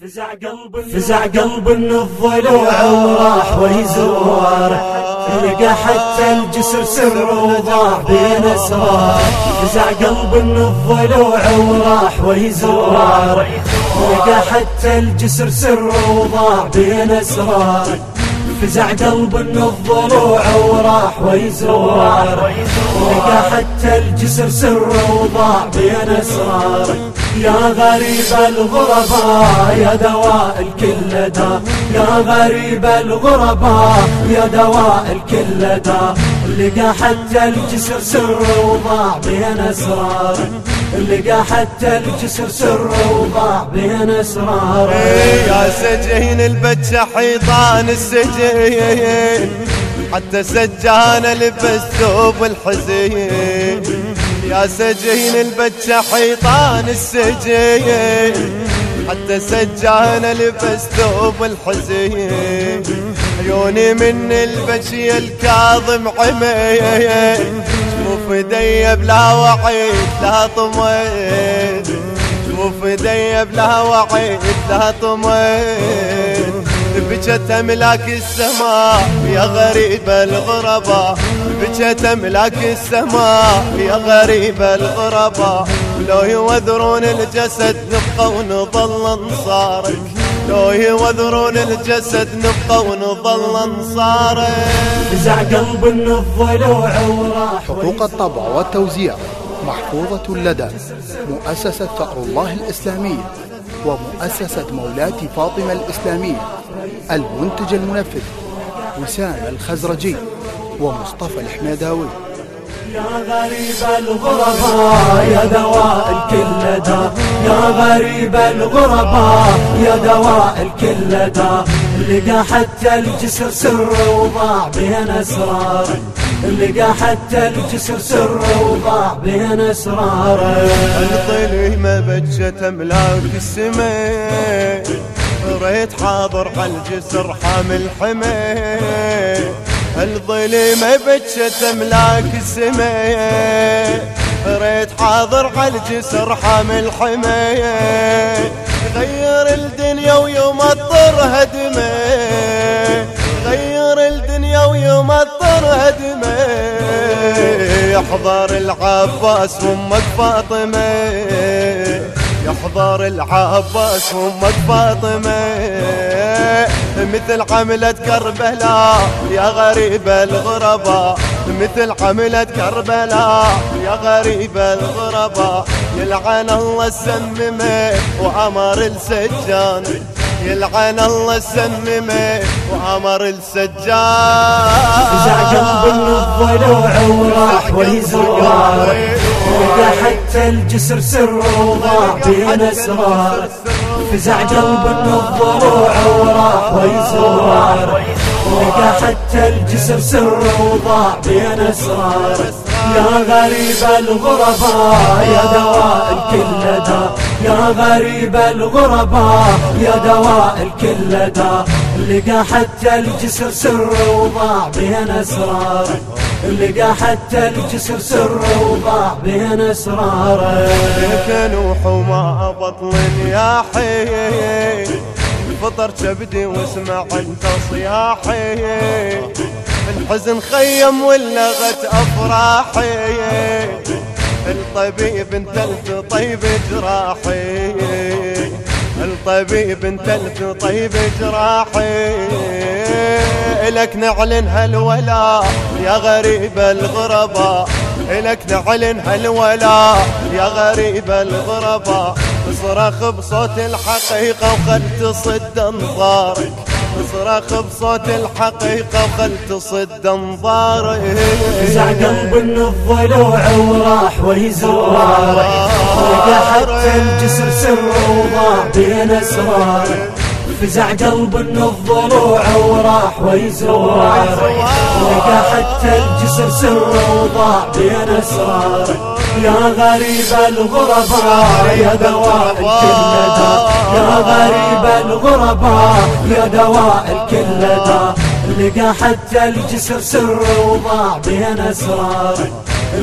فزع قلب فزع قلب الضلوع وراح ويزور لقى حتى الجسر سر وضاع بين أسرار. فزع قلب الضلوع وراح ويزور لقى حتى الجسر سر وضاع بين أسرار. فزع قلب الضلوع وراح ويزور لقى حتى الجسر سر وضاع بين أسرار. يا غريب الغرباء يا دواء الكل دا يا غريب الغرباء يا دواء الكل دا لقى حتى الجسر سر وضاع بين اسرار لقى حتى الجسر سر وضاع بين اسرار يا سجين البتة حيطان السجين. حتى سجانه لبس ثوب الحزين. يا سجين البتة حيطان السجين. حتى سجانه لبس ثوب الحزين. عيوني من البشي الكاظم عمين. شوف ايدي بلا وعيد لا طمين شوف ايدي بلا وعيد لا طمين بجت ملاك السماء يا غريب الغرباء. بجت ملاك السماء يا غريب الغرباء. لو يوذرون الجسد نبقى ونظل أنصارك. لو يوذرون الجسد نبقى ونظل أنصارك. فزع قلب الضلوع وراح حقوق الطبع والتوزيع محفوظة لدى مؤسسة ثأر الله الإسلامية. ومؤسسة مولاتي فاطمة الإسلامية المنتج المنفذ وسام الخزرجي ومصطفى الحميداوي يا غريب الغرباء يا دواء الكل دا يا غريب الغرباء يا دواء الكل دا لقى حتى الجسر سر وضاع بين اسرار لقى حتى الجسر سر وضاع بين اسرار الظلمة بجت أملاك السماء. ريت حاضر على الجسر حامل حمي الظلمة بجت أملاك السماء. ريت حاضر على الجسر حامل حمي غير الدنيا ويوم اضطر هدمه يحضر العباس وامك فاطمة. يحضر العباس وامك فاطمة. مثل عملة كربلاء يا غريب الغرباء مثل عملة كربلاء يا غريب الغرباء يلعن الله سممه وأمر السجان. يلعن الله سممه وأمر السجان فزع قلب الضلوع وراح ويزوار لقى حتى الجسر سر وضاع بين اسرار فزع قلب الضلوع وراح ويزوار لقى حتى الجسر سر وضاع بين أسرار. يا غريب الغرباء يا دواء الكل دا يا غريب الغرباء يا دواء الكل دا لقى حتى الجسر سر وضاع بين أسرار. لقى حتى الجسر سر وضاع بين أسرار. كنوح وما بطل يا حي. فطر كبدي واسمع انت صياحي. الحزن خيم ولغت افراحي. الطبيب انت طيب جراحي. الطبيب انت طيب جراحي. لك نعلن هالولا يا غريب الغرباء لك نعلن هالولا يا غريب الغرباء صرخ بصوت الحقيقة وخل تصد أنظارك. صرخ بصوت الحقيقة وخل تصد انظارك فزع قلب الضلوع وراح ويزوار لقى حتى الجسر سر وضاع بين أسرار. فزع قلب الضلوع وراح ويزوار لقى حتى الجسر سر وضاع بين أسرار. يا غريب الغرباء يا دواء الكل دا يا غريب الغرباء يا دواء الكل دا لقى حتى الجسر سر وضاع بين اسرار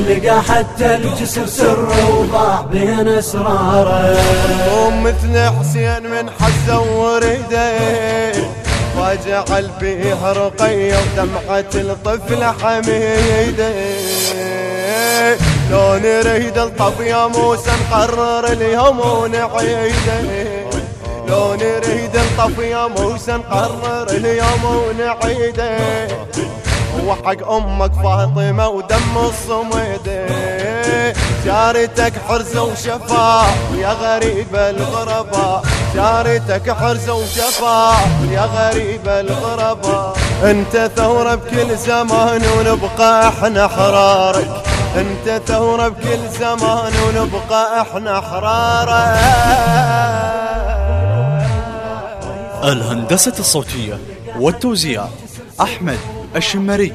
لقى حتى الجسر سر وضاع بين أسراره. مثل حسين من حزه وريده وجعل فيها رقية ودمعة الطفل حميدة. لو نريد الطف يا موسى نقرر اليوم ونعيده لو نريد الطف يا موسى نقرر اليوم ونعيده وحق أمك فاطمة ودم الصميده جارتك حرز وشفا يا غريب الغرباء جارتك حرز وشفا يا غريب الغرباء أنت ثورة بكل زمان ونبقى إحنا حرارك. انت ثورة بكل زمان ونبقى إحنا حرارك الهندسة الصوتية والتوزيع أحمد الشمري.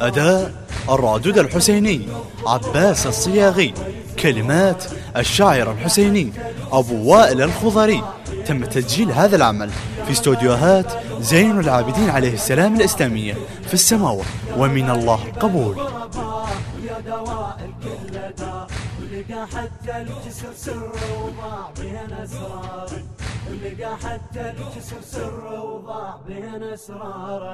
أداء الرادود الحسيني عباس الصياغي. كلمات الشاعر الحسيني أبو وائل الخضري. تم تسجيل هذا العمل في استوديوهات زين العابدين عليه السلام الإسلامية في السماوة ومن الله القبول دواء الكل لقى حتى الجسر سر وضاع بين اسرار لقى حتى الجسر سر وضاع بين أسراره.